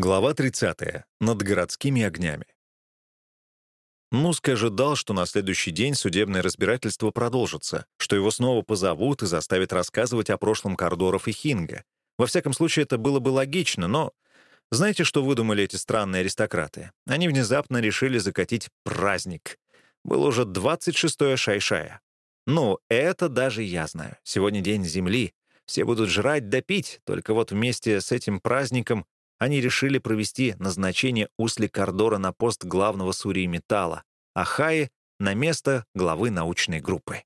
Глава 30. Над городскими огнями. Нуск ожидал, что на следующий день судебное разбирательство продолжится, что его снова позовут и заставят рассказывать о прошлом Кордоров и Хинга. Во всяком случае, это было бы логично, но... Знаете, что выдумали эти странные аристократы? Они внезапно решили закатить праздник. Было уже 26-е Шайшая. Ну, это даже я знаю. Сегодня день Земли. Все будут жрать да пить, только вот вместе с этим праздником они решили провести назначение Усли Кордора на пост главного Сурии Металла, а Хаи — на место главы научной группы.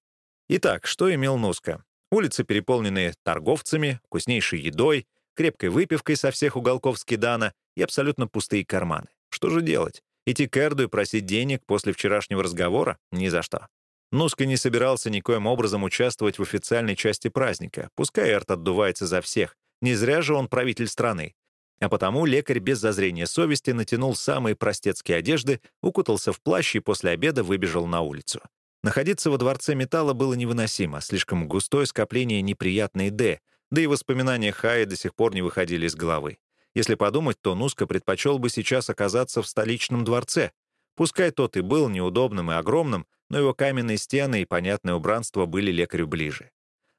Итак, что имел Нуска? Улицы, переполненные торговцами, вкуснейшей едой, крепкой выпивкой со всех уголков Скидана и абсолютно пустые карманы. Что же делать? Идти к Эрду и просить денег после вчерашнего разговора? Ни за что. Нуска не собирался никоим образом участвовать в официальной части праздника. Пускай Эрт отдувается за всех. Не зря же он правитель страны. А потому лекарь без зазрения совести натянул самые простецкие одежды, укутался в плащ и после обеда выбежал на улицу. Находиться во дворце металла было невыносимо, слишком густое скопление неприятной «Д», да и воспоминания Хая до сих пор не выходили из головы. Если подумать, то Нуска предпочел бы сейчас оказаться в столичном дворце. Пускай тот и был неудобным и огромным, но его каменные стены и понятное убранство были лекарю ближе.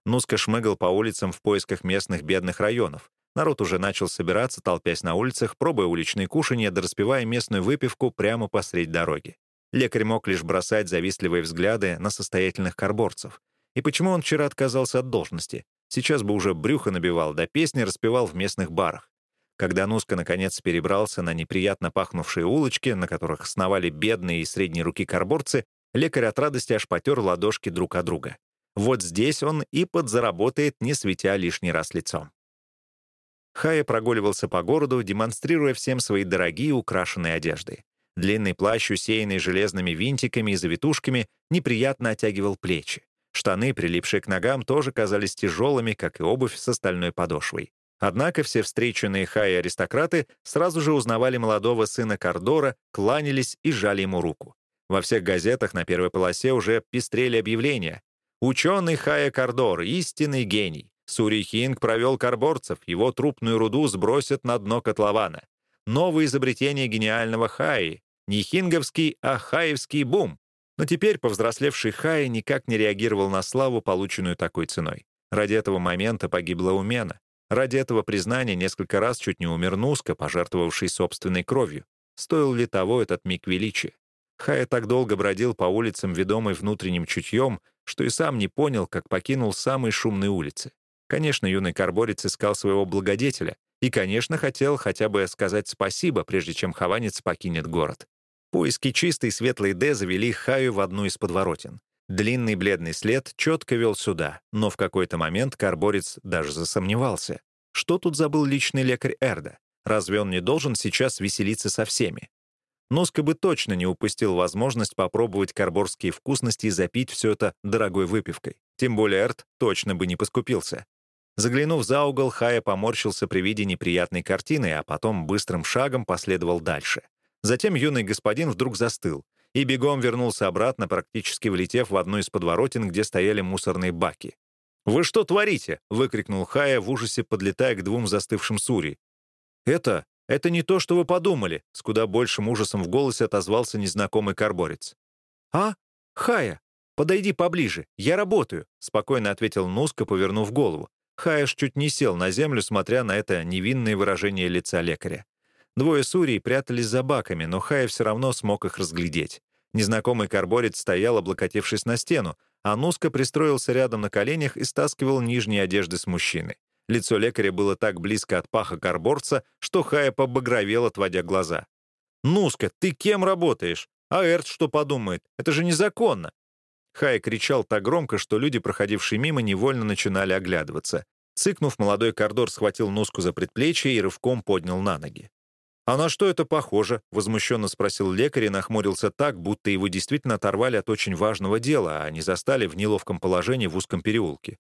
Нуска шмыгал по улицам в поисках местных бедных районов. Народ уже начал собираться, толпясь на улицах, пробуя уличные кушанья, да распивая местную выпивку прямо посредь дороги. Лекарь мог лишь бросать завистливые взгляды на состоятельных карборцев. И почему он вчера отказался от должности? Сейчас бы уже брюхо набивал, да песни распевал в местных барах. Когда Нуска наконец перебрался на неприятно пахнувшие улочки, на которых сновали бедные и средние руки карборцы, лекарь от радости аж потер ладошки друг от друга. Вот здесь он и подзаработает, не светя лишний раз лицом. Хая прогуливался по городу, демонстрируя всем свои дорогие украшенные одежды. Длинный плащ, усеянный железными винтиками и завитушками, неприятно оттягивал плечи. Штаны, прилипшие к ногам, тоже казались тяжелыми, как и обувь с остальной подошвой. Однако все встреченные Хай аристократы сразу же узнавали молодого сына Кордора, кланялись и жали ему руку. Во всех газетах на первой полосе уже пестрели объявления. «Ученый Хая Кордор, истинный гений. Сурихинг провел карборцев, его трупную руду сбросят на дно котлована. Новое изобретение гениального Хаи. Не хинговский, а хаевский бум. Но теперь повзрослевший Хаи никак не реагировал на славу, полученную такой ценой. Ради этого момента погибла Умена. Ради этого признания несколько раз чуть не умер Нуска, пожертвовавший собственной кровью. Стоил ли того этот миг величия? Хая так долго бродил по улицам, ведомый внутренним чутьем, что и сам не понял, как покинул самые шумные улицы. Конечно, юный карборец искал своего благодетеля и, конечно, хотел хотя бы сказать спасибо, прежде чем хованец покинет город. Поиски чистой светлой Д завели Хаю в одну из подворотен. Длинный бледный след четко вел сюда, но в какой-то момент карборец даже засомневался. Что тут забыл личный лекарь Эрда? Разве он не должен сейчас веселиться со всеми? Носка бы точно не упустил возможность попробовать карборские вкусности и запить все это дорогой выпивкой. Тем более Эрд точно бы не поскупился. Заглянув за угол, Хая поморщился при виде неприятной картины, а потом быстрым шагом последовал дальше. Затем юный господин вдруг застыл и бегом вернулся обратно, практически влетев в одну из подворотен, где стояли мусорные баки. «Вы что творите?» — выкрикнул Хая в ужасе, подлетая к двум застывшим Сури. «Это... это не то, что вы подумали», — с куда большим ужасом в голосе отозвался незнакомый карборец. «А? Хая, подойди поближе, я работаю», — спокойно ответил Нуска, повернув голову. Хаеш чуть не сел на землю, смотря на это невинное выражение лица лекаря. Двое сурий прятались за баками, но Хая все равно смог их разглядеть. Незнакомый карборец стоял, облокотившись на стену, а Нуска пристроился рядом на коленях и стаскивал нижние одежды с мужчины. Лицо лекаря было так близко от паха карборца, что Хая побагровел, отводя глаза. «Нуска, ты кем работаешь? А Эрт что подумает? Это же незаконно!» Хай кричал так громко, что люди, проходившие мимо, невольно начинали оглядываться. Цыкнув, молодой кордор схватил Нуску за предплечье и рывком поднял на ноги. «А на что это похоже?» — возмущенно спросил лекарь и нахмурился так, будто его действительно оторвали от очень важного дела, а не застали в неловком положении в узком переулке.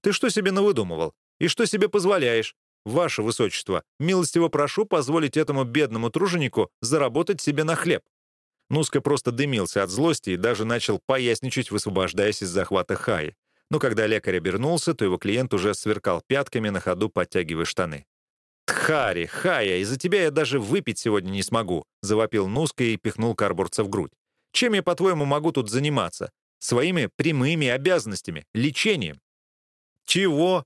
«Ты что себе навыдумывал? И что себе позволяешь? Ваше Высочество, милостиво прошу позволить этому бедному труженику заработать себе на хлеб». Нуска просто дымился от злости и даже начал поясничать, высвобождаясь из захвата Хаи. Но когда лекарь обернулся, то его клиент уже сверкал пятками на ходу, подтягивая штаны. «Тхари, Хая, из-за тебя я даже выпить сегодня не смогу», — завопил Нуска и пихнул карбурца в грудь. «Чем я, по-твоему, могу тут заниматься? Своими прямыми обязанностями, лечением». «Чего?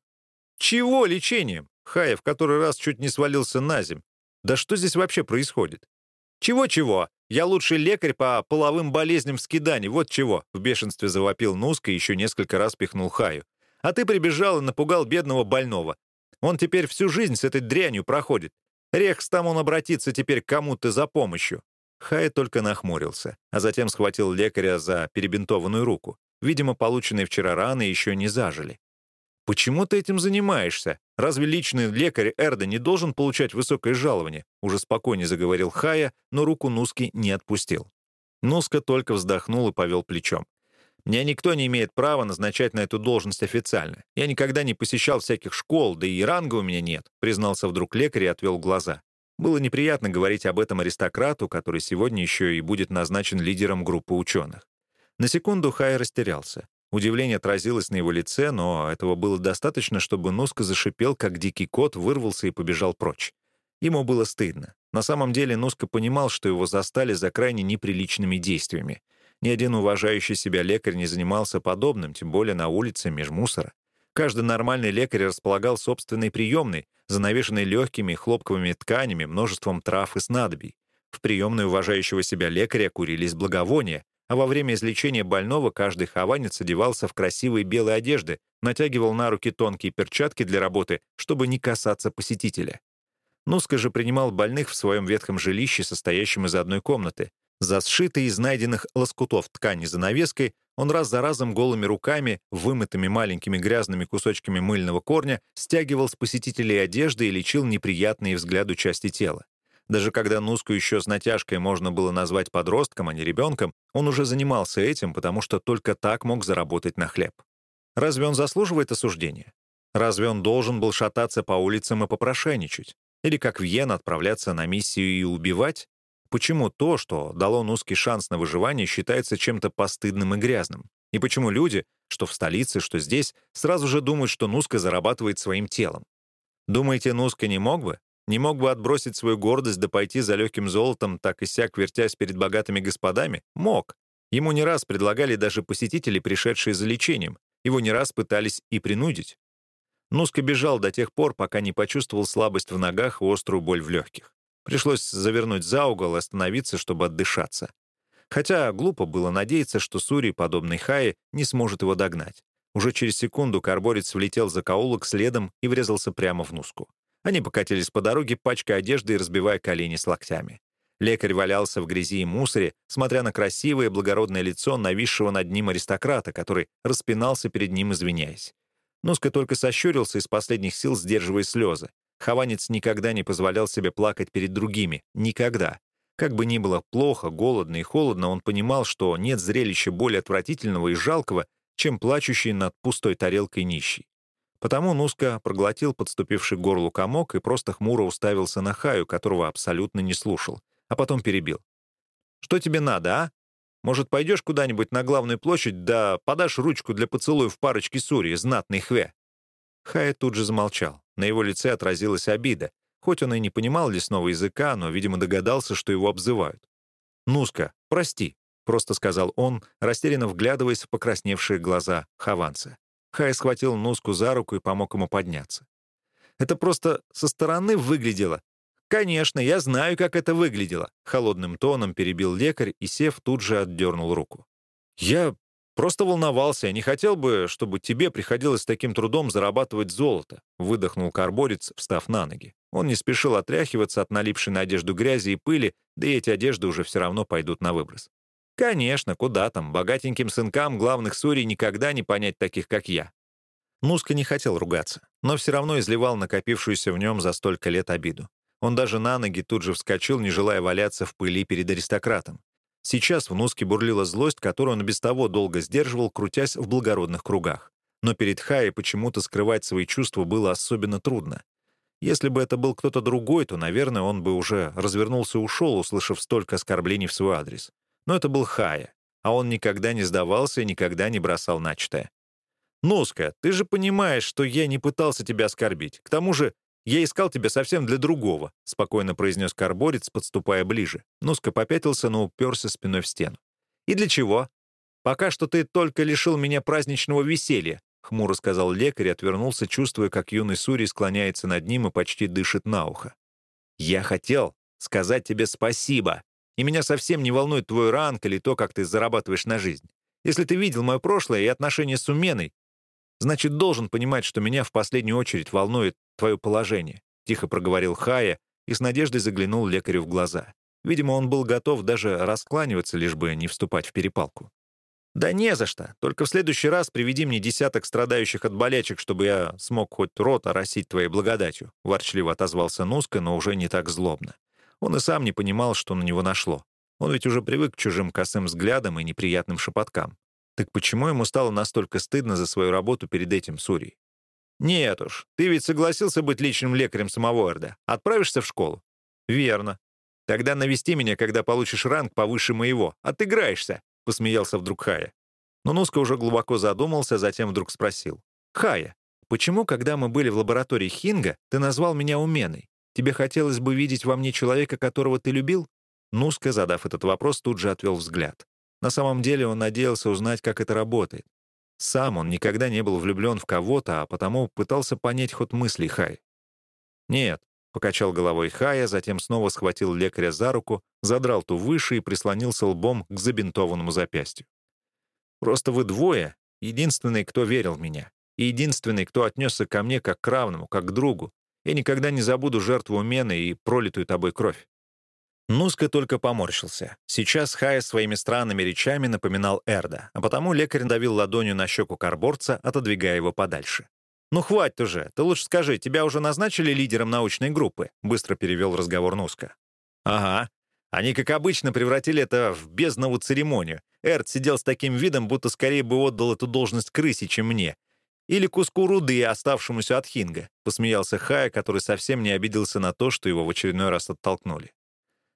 Чего лечением?» Хая в который раз чуть не свалился на земь. «Да что здесь вообще происходит?» «Чего-чего? Я лучший лекарь по половым болезням в скидании, вот чего!» В бешенстве завопил Нуска и еще несколько раз пихнул Хаю. «А ты прибежал и напугал бедного больного. Он теперь всю жизнь с этой дрянью проходит. Рекс там он обратится теперь к кому-то за помощью». Хай только нахмурился, а затем схватил лекаря за перебинтованную руку. Видимо, полученные вчера раны еще не зажили. «Почему ты этим занимаешься? Разве личный лекарь Эрда не должен получать высокое жалование?» Уже спокойнее заговорил Хая, но руку Нуски не отпустил. Нуска только вздохнул и повел плечом. Меня никто не имеет права назначать на эту должность официально. Я никогда не посещал всяких школ, да и ранга у меня нет», — признался вдруг лекарь и отвел глаза. Было неприятно говорить об этом аристократу, который сегодня еще и будет назначен лидером группы ученых. На секунду Хай растерялся. Удивление отразилось на его лице, но этого было достаточно, чтобы Нуска зашипел, как дикий кот, вырвался и побежал прочь. Ему было стыдно. На самом деле Нуска понимал, что его застали за крайне неприличными действиями. Ни один уважающий себя лекарь не занимался подобным, тем более на улице меж мусора. Каждый нормальный лекарь располагал собственной приемной, занавешенной легкими хлопковыми тканями, множеством трав и снадобий. В приемной уважающего себя лекаря курились благовония, а во время излечения больного каждый хованец одевался в красивые белые одежды, натягивал на руки тонкие перчатки для работы, чтобы не касаться посетителя. Нуска же принимал больных в своем ветхом жилище, состоящем из одной комнаты. За сшитой из найденных лоскутов ткани занавеской он раз за разом голыми руками, вымытыми маленькими грязными кусочками мыльного корня, стягивал с посетителей одежды и лечил неприятные взгляду части тела. Даже когда Нуску еще с натяжкой можно было назвать подростком, а не ребенком, он уже занимался этим, потому что только так мог заработать на хлеб. Разве он заслуживает осуждения? Разве он должен был шататься по улицам и попрошайничать? Или как в Йен отправляться на миссию и убивать? Почему то, что дало Нуске шанс на выживание, считается чем-то постыдным и грязным? И почему люди, что в столице, что здесь, сразу же думают, что Нуска зарабатывает своим телом? Думаете, Нуска не мог бы? Не мог бы отбросить свою гордость да пойти за легким золотом, так и сяк вертясь перед богатыми господами? Мог. Ему не раз предлагали даже посетители, пришедшие за лечением. Его не раз пытались и принудить. Нуска бежал до тех пор, пока не почувствовал слабость в ногах и острую боль в легких. Пришлось завернуть за угол и остановиться, чтобы отдышаться. Хотя глупо было надеяться, что Сури, подобный Хае, не сможет его догнать. Уже через секунду карборец влетел за каулок следом и врезался прямо в Нуску. Они покатились по дороге, пачкая одежды и разбивая колени с локтями. Лекарь валялся в грязи и мусоре, смотря на красивое благородное лицо нависшего над ним аристократа, который распинался перед ним, извиняясь. Нуска только сощурился из последних сил, сдерживая слезы. Хованец никогда не позволял себе плакать перед другими. Никогда. Как бы ни было плохо, голодно и холодно, он понимал, что нет зрелища более отвратительного и жалкого, чем плачущий над пустой тарелкой нищий. Потому Нуска проглотил подступивший к горлу комок и просто хмуро уставился на Хаю, которого абсолютно не слушал, а потом перебил. «Что тебе надо, а? Может, пойдешь куда-нибудь на главную площадь, да подашь ручку для поцелуя в парочке Сурии, знатный хве?» Хая тут же замолчал. На его лице отразилась обида. Хоть он и не понимал лесного языка, но, видимо, догадался, что его обзывают. «Нуска, прости», — просто сказал он, растерянно вглядываясь в покрасневшие глаза Хованца. Хай схватил Нуску за руку и помог ему подняться. «Это просто со стороны выглядело». «Конечно, я знаю, как это выглядело», — холодным тоном перебил лекарь и, сев, тут же отдернул руку. «Я Просто волновался, я не хотел бы, чтобы тебе приходилось таким трудом зарабатывать золото», — выдохнул карборец, встав на ноги. Он не спешил отряхиваться от налипшей на одежду грязи и пыли, да и эти одежды уже все равно пойдут на выброс. «Конечно, куда там, богатеньким сынкам главных сурей никогда не понять таких, как я». Нуска не хотел ругаться, но все равно изливал накопившуюся в нем за столько лет обиду. Он даже на ноги тут же вскочил, не желая валяться в пыли перед аристократом. Сейчас в Нуске бурлила злость, которую он без того долго сдерживал, крутясь в благородных кругах. Но перед Хаей почему-то скрывать свои чувства было особенно трудно. Если бы это был кто-то другой, то, наверное, он бы уже развернулся и ушел, услышав столько оскорблений в свой адрес. Но это был Хая, а он никогда не сдавался и никогда не бросал начатое. «Нуска, ты же понимаешь, что я не пытался тебя оскорбить. К тому же Я искал тебя совсем для другого», — спокойно произнес карборец, подступая ближе. Нуска попятился, но уперся спиной в стену. «И для чего? Пока что ты только лишил меня праздничного веселья», — хмуро сказал лекарь и отвернулся, чувствуя, как юный Сури склоняется над ним и почти дышит на ухо. «Я хотел сказать тебе спасибо, и меня совсем не волнует твой ранг или то, как ты зарабатываешь на жизнь. Если ты видел мое прошлое и отношения с Уменой, значит, должен понимать, что меня в последнюю очередь волнует твое положение», — тихо проговорил Хая и с надеждой заглянул лекарю в глаза. Видимо, он был готов даже раскланиваться, лишь бы не вступать в перепалку. «Да не за что. Только в следующий раз приведи мне десяток страдающих от болячек, чтобы я смог хоть рот оросить твоей благодатью», — ворчливо отозвался Нуска, но уже не так злобно. Он и сам не понимал, что на него нашло. Он ведь уже привык к чужим косым взглядам и неприятным шепоткам. Так почему ему стало настолько стыдно за свою работу перед этим Сурей? «Нет уж, ты ведь согласился быть личным лекарем самого Эрда. Отправишься в школу?» «Верно. Тогда навести меня, когда получишь ранг повыше моего. Отыграешься», — посмеялся вдруг Хая. Но Нуска уже глубоко задумался, затем вдруг спросил. «Хая, почему, когда мы были в лаборатории Хинга, ты назвал меня Уменой? Тебе хотелось бы видеть во мне человека, которого ты любил?» Нуска, задав этот вопрос, тут же отвел взгляд. На самом деле он надеялся узнать, как это работает. Сам он никогда не был влюблен в кого-то, а потому пытался понять ход мыслей Хай. «Нет», — покачал головой Хая, затем снова схватил лекаря за руку, задрал ту выше и прислонился лбом к забинтованному запястью. «Просто вы двое — единственный, кто верил в меня, и единственный, кто отнесся ко мне как к равному, как к другу, я никогда не забуду жертву Мены и пролитую тобой кровь. Нуска только поморщился. Сейчас Хая своими странными речами напоминал Эрда, а потому лекарь давил ладонью на щеку карборца, отодвигая его подальше. «Ну, хватит уже. Ты лучше скажи, тебя уже назначили лидером научной группы?» — быстро перевел разговор Нуска. «Ага. Они, как обычно, превратили это в безднову церемонию. Эрд сидел с таким видом, будто скорее бы отдал эту должность крысе, чем мне. Или куску руды, оставшемуся от Хинга», — посмеялся Хая, который совсем не обиделся на то, что его в очередной раз оттолкнули.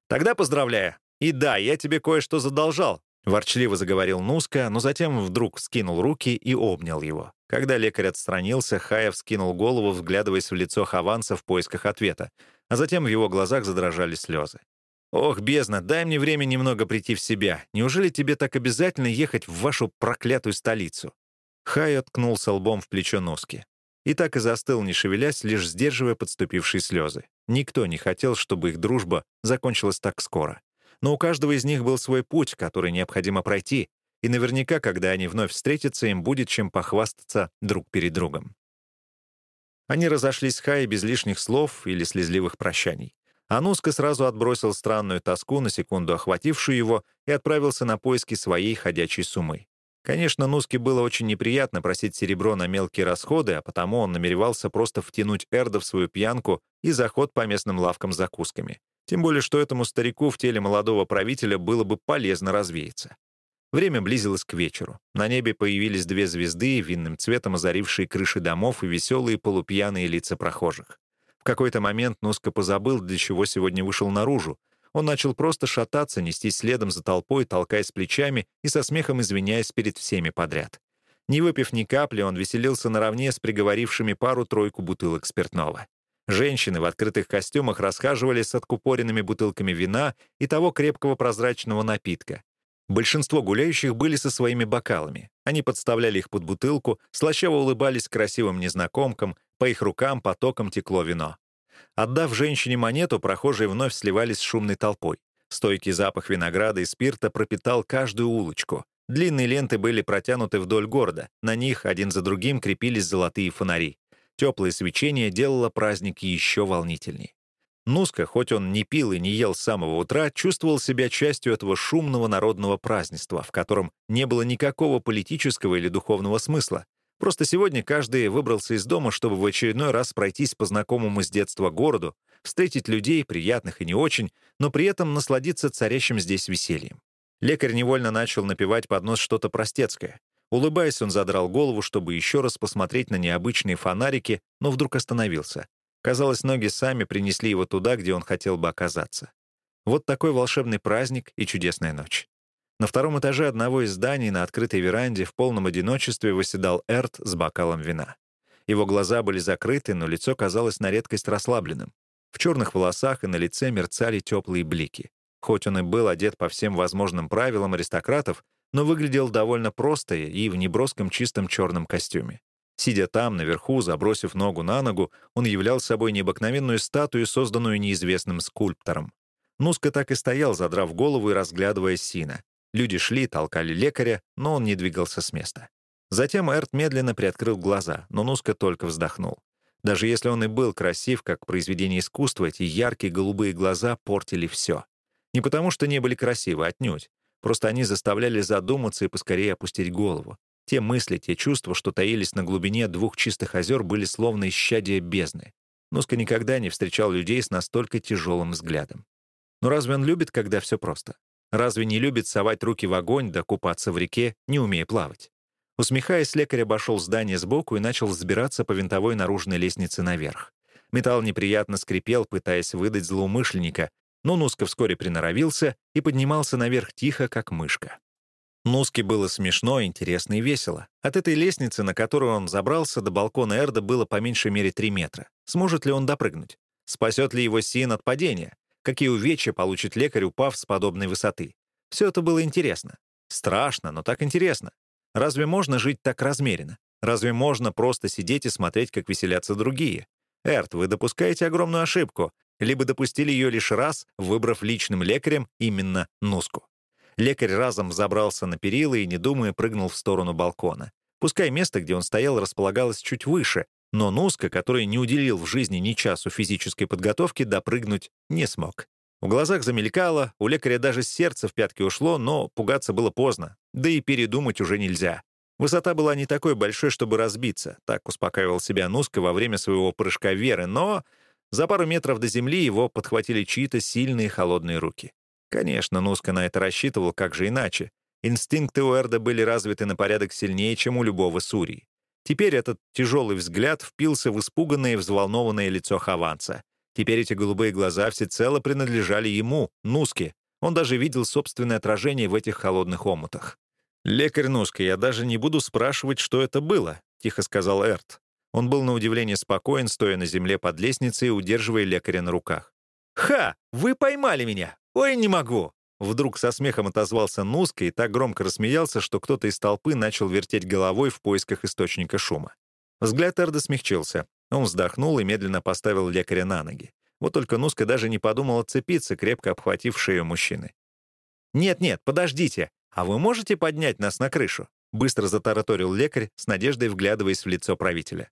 «Тогда поздравляю. И да, я тебе кое-что задолжал», — ворчливо заговорил Нуска, но затем вдруг скинул руки и обнял его. Когда лекарь отстранился, Хая вскинул голову, вглядываясь в лицо Хованса в поисках ответа, а затем в его глазах задрожали слезы. «Ох, бездна, дай мне время немного прийти в себя. Неужели тебе так обязательно ехать в вашу проклятую столицу?» Хай откнулся лбом в плечо Носки. И так и застыл, не шевелясь, лишь сдерживая подступившие слезы. Никто не хотел, чтобы их дружба закончилась так скоро. Но у каждого из них был свой путь, который необходимо пройти, и наверняка, когда они вновь встретятся, им будет чем похвастаться друг перед другом. Они разошлись с Хай без лишних слов или слезливых прощаний. Ануска сразу отбросил странную тоску, на секунду охватившую его, и отправился на поиски своей ходячей суммы. Конечно, Нуске было очень неприятно просить серебро на мелкие расходы, а потому он намеревался просто втянуть Эрда в свою пьянку и заход по местным лавкам с закусками. Тем более, что этому старику в теле молодого правителя было бы полезно развеяться. Время близилось к вечеру. На небе появились две звезды, винным цветом озарившие крыши домов и веселые полупьяные лица прохожих. В какой-то момент Нуска позабыл, для чего сегодня вышел наружу, он начал просто шататься, нестись следом за толпой, толкаясь плечами и со смехом извиняясь перед всеми подряд. Не выпив ни капли, он веселился наравне с приговорившими пару-тройку бутылок спиртного. Женщины в открытых костюмах расхаживали с откупоренными бутылками вина и того крепкого прозрачного напитка. Большинство гуляющих были со своими бокалами. Они подставляли их под бутылку, слащаво улыбались красивым незнакомкам, по их рукам потоком текло вино. Отдав женщине монету, прохожие вновь сливались с шумной толпой. Стойкий запах винограда и спирта пропитал каждую улочку. Длинные ленты были протянуты вдоль города. На них один за другим крепились золотые фонари. Теплое свечение делало праздник еще волнительней. Нуска, хоть он не пил и не ел с самого утра, чувствовал себя частью этого шумного народного празднества, в котором не было никакого политического или духовного смысла. Просто сегодня каждый выбрался из дома, чтобы в очередной раз пройтись по знакомому с детства городу, встретить людей, приятных и не очень, но при этом насладиться царящим здесь весельем. Лекарь невольно начал напевать под нос что-то простецкое. Улыбаясь, он задрал голову, чтобы еще раз посмотреть на необычные фонарики, но вдруг остановился. Казалось, ноги сами принесли его туда, где он хотел бы оказаться. Вот такой волшебный праздник и чудесная ночь. На втором этаже одного из зданий на открытой веранде в полном одиночестве восседал Эрт с бокалом вина. Его глаза были закрыты, но лицо казалось на редкость расслабленным. В черных волосах и на лице мерцали теплые блики. Хоть он и был одет по всем возможным правилам аристократов, но выглядел довольно просто и в неброском чистом черном костюме. Сидя там, наверху, забросив ногу на ногу, он являл собой необыкновенную статую, созданную неизвестным скульптором. Нуска так и стоял, задрав голову и разглядывая Сина. Люди шли, толкали лекаря, но он не двигался с места. Затем Эрт медленно приоткрыл глаза, но Нуска только вздохнул. Даже если он и был красив, как произведение искусства, эти яркие голубые глаза портили все. Не потому, что не были красивы, отнюдь. Просто они заставляли задуматься и поскорее опустить голову. Те мысли, те чувства, что таились на глубине двух чистых озер, были словно исчадие бездны. Нуска никогда не встречал людей с настолько тяжелым взглядом. Но разве он любит, когда все просто? Разве не любит совать руки в огонь да купаться в реке, не умея плавать? Усмехаясь, лекарь обошел здание сбоку и начал взбираться по винтовой наружной лестнице наверх. Металл неприятно скрипел, пытаясь выдать злоумышленника, но Нуска вскоре приноровился и поднимался наверх тихо, как мышка. Нуске было смешно, интересно и весело. От этой лестницы, на которую он забрался, до балкона Эрда было по меньшей мере 3 метра. Сможет ли он допрыгнуть? Спасет ли его Син от падения? Какие увечья получит лекарь, упав с подобной высоты? Все это было интересно. Страшно, но так интересно. Разве можно жить так размеренно? Разве можно просто сидеть и смотреть, как веселятся другие? Эрт, вы допускаете огромную ошибку, либо допустили ее лишь раз, выбрав личным лекарем именно Нуску. Лекарь разом забрался на перила и, не думая, прыгнул в сторону балкона. Пускай место, где он стоял, располагалось чуть выше, но Нуска, который не уделил в жизни ни часу физической подготовки, допрыгнуть не смог. В глазах замелькало, у лекаря даже сердце в пятки ушло, но пугаться было поздно, да и передумать уже нельзя. Высота была не такой большой, чтобы разбиться, так успокаивал себя Нуска во время своего прыжка веры, но за пару метров до земли его подхватили чьи-то сильные холодные руки. Конечно, Нуска на это рассчитывал, как же иначе. Инстинкты у Эрда были развиты на порядок сильнее, чем у любого Сурии. Теперь этот тяжелый взгляд впился в испуганное и взволнованное лицо Хованца. Теперь эти голубые глаза всецело принадлежали ему, Нуске. Он даже видел собственное отражение в этих холодных омутах. «Лекарь Нуска, я даже не буду спрашивать, что это было», — тихо сказал Эрт. Он был на удивление спокоен, стоя на земле под лестницей и удерживая лекаря на руках. «Ха! Вы поймали меня! «Ой, не могу!» Вдруг со смехом отозвался Нуска и так громко рассмеялся, что кто-то из толпы начал вертеть головой в поисках источника шума. Взгляд Эрда смягчился. Он вздохнул и медленно поставил лекаря на ноги. Вот только Нуска даже не подумал отцепиться, крепко обхватив шею мужчины. «Нет-нет, подождите! А вы можете поднять нас на крышу?» Быстро затараторил лекарь, с надеждой вглядываясь в лицо правителя.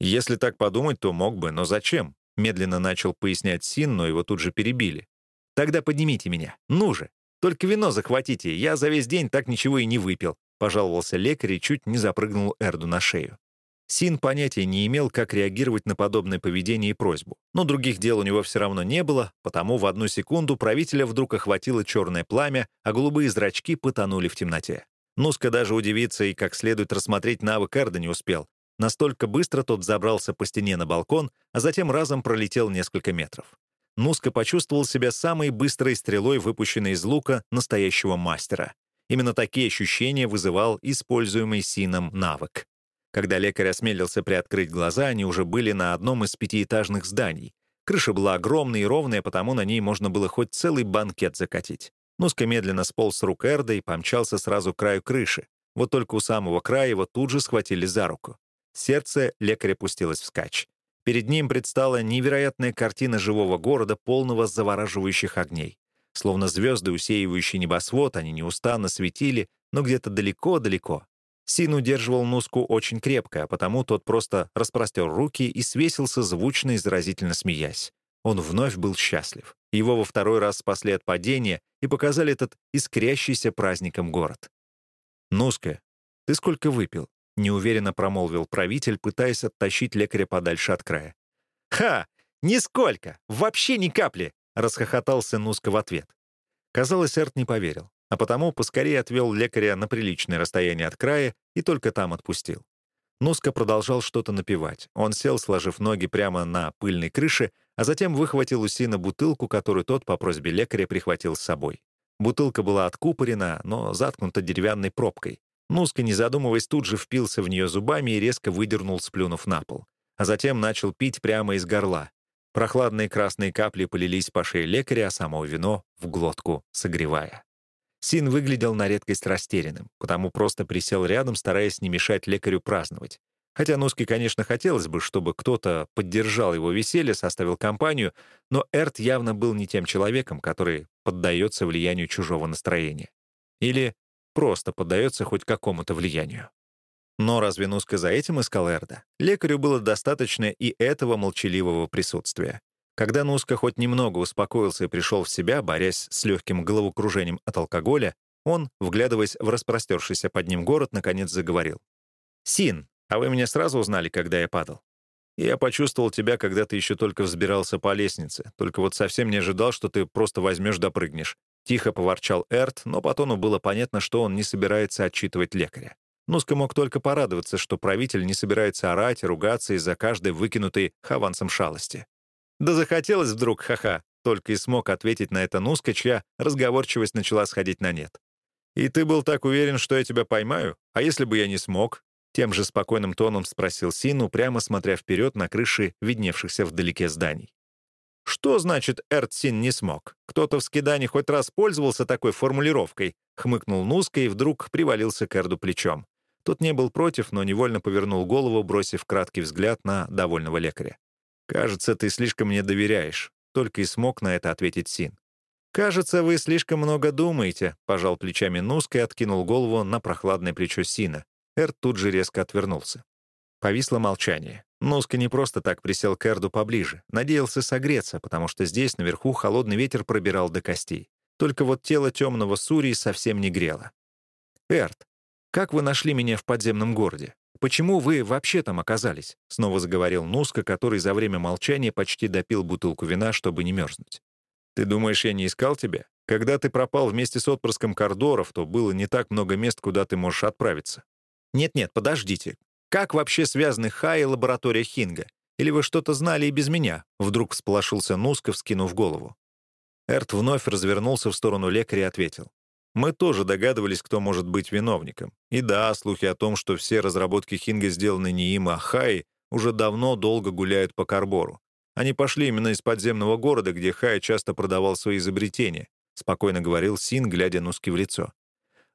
«Если так подумать, то мог бы, но зачем?» Медленно начал пояснять Син, но его тут же перебили. Тогда поднимите меня. Ну же. Только вино захватите, я за весь день так ничего и не выпил», — пожаловался лекарь и чуть не запрыгнул Эрду на шею. Син понятия не имел, как реагировать на подобное поведение и просьбу. Но других дел у него все равно не было, потому в одну секунду правителя вдруг охватило черное пламя, а голубые зрачки потонули в темноте. Нуска даже удивиться и как следует рассмотреть навык Эрда не успел. Настолько быстро тот забрался по стене на балкон, а затем разом пролетел несколько метров. Нуска почувствовал себя самой быстрой стрелой, выпущенной из лука настоящего мастера. Именно такие ощущения вызывал используемый Сином навык. Когда лекарь осмелился приоткрыть глаза, они уже были на одном из пятиэтажных зданий. Крыша была огромная и ровная, потому на ней можно было хоть целый банкет закатить. Нуска медленно сполз с рук Эрда и помчался сразу к краю крыши. Вот только у самого края его тут же схватили за руку. Сердце лекаря пустилось вскачь. Перед ним предстала невероятная картина живого города, полного завораживающих огней. Словно звезды, усеивающие небосвод, они неустанно светили, но где-то далеко-далеко. Син удерживал Нуску очень крепко, а потому тот просто распростер руки и свесился, звучно и заразительно смеясь. Он вновь был счастлив. Его во второй раз спасли от падения и показали этот искрящийся праздником город. «Нуска, ты сколько выпил?» — неуверенно промолвил правитель, пытаясь оттащить лекаря подальше от края. «Ха! Нисколько! Вообще ни капли!» — расхохотался Нуска в ответ. Казалось, Эрт не поверил, а потому поскорее отвел лекаря на приличное расстояние от края и только там отпустил. Нуска продолжал что-то напевать. Он сел, сложив ноги прямо на пыльной крыше, а затем выхватил у Сина бутылку, которую тот по просьбе лекаря прихватил с собой. Бутылка была откупорена, но заткнута деревянной пробкой. Нуска, не задумываясь, тут же впился в нее зубами и резко выдернул, сплюнув на пол. А затем начал пить прямо из горла. Прохладные красные капли полились по шее лекаря, а само вино — в глотку, согревая. Син выглядел на редкость растерянным, потому просто присел рядом, стараясь не мешать лекарю праздновать. Хотя Нуске, конечно, хотелось бы, чтобы кто-то поддержал его веселье, составил компанию, но Эрт явно был не тем человеком, который поддается влиянию чужого настроения. Или просто поддается хоть какому-то влиянию. Но разве Нуска за этим искал Эрда? Лекарю было достаточно и этого молчаливого присутствия. Когда Нуска хоть немного успокоился и пришел в себя, борясь с легким головокружением от алкоголя, он, вглядываясь в распростершийся под ним город, наконец заговорил. «Син, а вы меня сразу узнали, когда я падал?» «Я почувствовал тебя, когда ты еще только взбирался по лестнице, только вот совсем не ожидал, что ты просто возьмешь да прыгнешь». Тихо поворчал Эрт, но по тону было понятно, что он не собирается отчитывать лекаря. Нуска мог только порадоваться, что правитель не собирается орать и ругаться из-за каждой выкинутой хавансом шалости. Да захотелось вдруг, ха-ха, только и смог ответить на это Нуска, чья разговорчивость начала сходить на нет. «И ты был так уверен, что я тебя поймаю? А если бы я не смог?» Тем же спокойным тоном спросил Сину, прямо смотря вперед на крыши видневшихся вдалеке зданий. «Что значит Эртсин не смог? Кто-то в скидане хоть раз пользовался такой формулировкой?» — хмыкнул Нуска и вдруг привалился к Эрду плечом. Тот не был против, но невольно повернул голову, бросив краткий взгляд на довольного лекаря. «Кажется, ты слишком мне доверяешь», — только и смог на это ответить Син. «Кажется, вы слишком много думаете», — пожал плечами Нуска и откинул голову на прохладное плечо Сина. Эрд тут же резко отвернулся. Повисло молчание. Нуска не просто так присел к Эрду поближе. Надеялся согреться, потому что здесь, наверху, холодный ветер пробирал до костей. Только вот тело темного Сурии совсем не грело. «Эрд, как вы нашли меня в подземном городе? Почему вы вообще там оказались?» Снова заговорил Нуска, который за время молчания почти допил бутылку вина, чтобы не мерзнуть. «Ты думаешь, я не искал тебя? Когда ты пропал вместе с отпрыском Кордоров, то было не так много мест, куда ты можешь отправиться. Нет-нет, подождите. Как вообще связаны Хай и лаборатория Хинга? Или вы что-то знали и без меня?» Вдруг всполошился Нуска, вскинув голову. Эрт вновь развернулся в сторону лекаря и ответил. Мы тоже догадывались, кто может быть виновником. И да, слухи о том, что все разработки Хинга сделаны не им, а Хай, уже давно долго гуляют по Карбору. Они пошли именно из подземного города, где Хай часто продавал свои изобретения, спокойно говорил Син, глядя Нуски в лицо.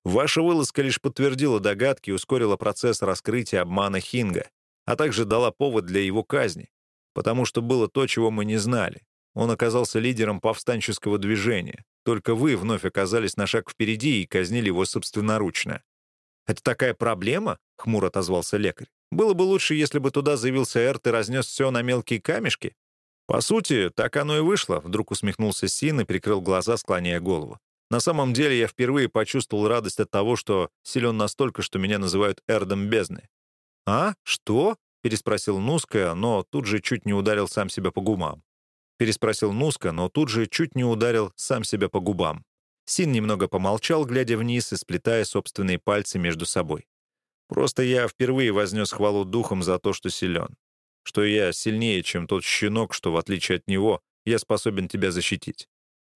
Ваша вылазка лишь подтвердила догадки и ускорила процесс раскрытия обмана Хинга, а также дала повод для его казни, потому что было то, чего мы не знали. Он оказался лидером повстанческого движения, только вы вновь оказались на шаг впереди и казнили его собственноручно. «Это такая проблема?» — хмуро отозвался лекарь. «Было бы лучше, если бы туда заявился Эрт и разнес все на мелкие камешки». «По сути, так оно и вышло», — вдруг усмехнулся Син и прикрыл глаза, склоняя голову. «На самом деле я впервые почувствовал радость от того, что силен настолько, что меня называют Эрдом бездны». «А? Что?» — переспросил Нуска, но тут же чуть не ударил сам себя по губам переспросил Нуска, но тут же чуть не ударил сам себя по губам. Син немного помолчал, глядя вниз и сплетая собственные пальцы между собой. «Просто я впервые вознес хвалу духом за то, что силен. Что я сильнее, чем тот щенок, что, в отличие от него, я способен тебя защитить».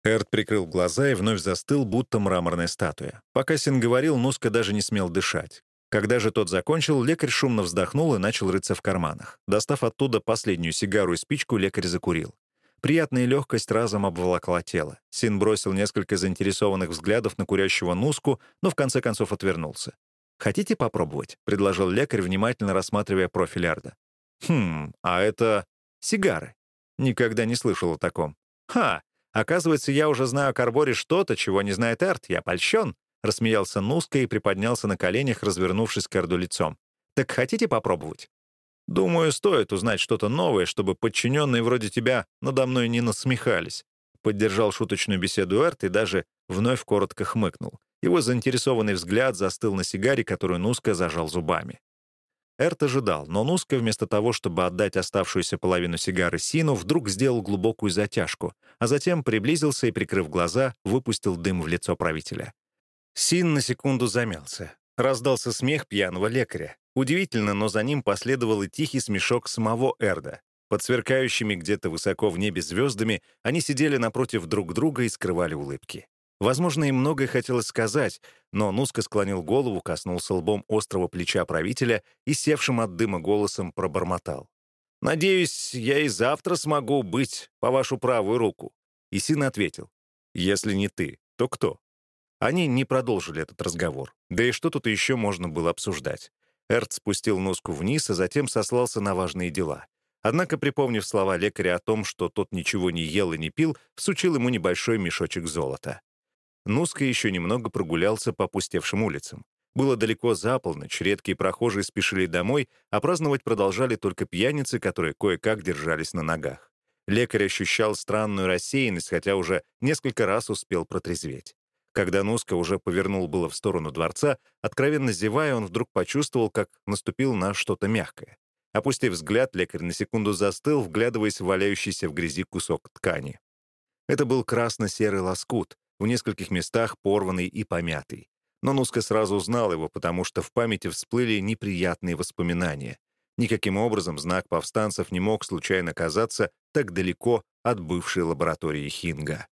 Эрт прикрыл глаза и вновь застыл, будто мраморная статуя. Пока Син говорил, Нуска даже не смел дышать. Когда же тот закончил, лекарь шумно вздохнул и начал рыться в карманах. Достав оттуда последнюю сигару и спичку, лекарь закурил. Приятная легкость разом обволокла тело. Син бросил несколько заинтересованных взглядов на курящего Нуску, но в конце концов отвернулся. «Хотите попробовать?» — предложил лекарь, внимательно рассматривая профиль Арда. «Хм, а это сигары. Никогда не слышал о таком. Ха, оказывается, я уже знаю о Карборе что-то, чего не знает Эрт. Я польщен», — рассмеялся Нуска и приподнялся на коленях, развернувшись к Эрду лицом. «Так хотите попробовать?» Думаю, стоит узнать что-то новое, чтобы подчиненные вроде тебя надо мной не насмехались». Поддержал шуточную беседу Эрт и даже вновь коротко хмыкнул. Его заинтересованный взгляд застыл на сигаре, которую Нуска зажал зубами. Эрт ожидал, но Нуска вместо того, чтобы отдать оставшуюся половину сигары Сину, вдруг сделал глубокую затяжку, а затем приблизился и, прикрыв глаза, выпустил дым в лицо правителя. Син на секунду замялся. Раздался смех пьяного лекаря. Удивительно, но за ним последовал и тихий смешок самого Эрда. Под сверкающими где-то высоко в небе звездами они сидели напротив друг друга и скрывали улыбки. Возможно, им многое хотелось сказать, но Нуска склонил голову, коснулся лбом острого плеча правителя и, севшим от дыма голосом, пробормотал. «Надеюсь, я и завтра смогу быть по вашу правую руку». И Син ответил. «Если не ты, то кто?» Они не продолжили этот разговор. Да и что тут еще можно было обсуждать? Эрт спустил Нуску вниз, а затем сослался на важные дела. Однако, припомнив слова лекаря о том, что тот ничего не ел и не пил, всучил ему небольшой мешочек золота. Нуска еще немного прогулялся по опустевшим улицам. Было далеко за полночь, редкие прохожие спешили домой, а праздновать продолжали только пьяницы, которые кое-как держались на ногах. Лекарь ощущал странную рассеянность, хотя уже несколько раз успел протрезветь. Когда Нуска уже повернул было в сторону дворца, откровенно зевая, он вдруг почувствовал, как наступил на что-то мягкое. Опустив взгляд, лекарь на секунду застыл, вглядываясь в валяющийся в грязи кусок ткани. Это был красно-серый лоскут, в нескольких местах порванный и помятый. Но Нуска сразу узнал его, потому что в памяти всплыли неприятные воспоминания. Никаким образом знак повстанцев не мог случайно казаться так далеко от бывшей лаборатории Хинга.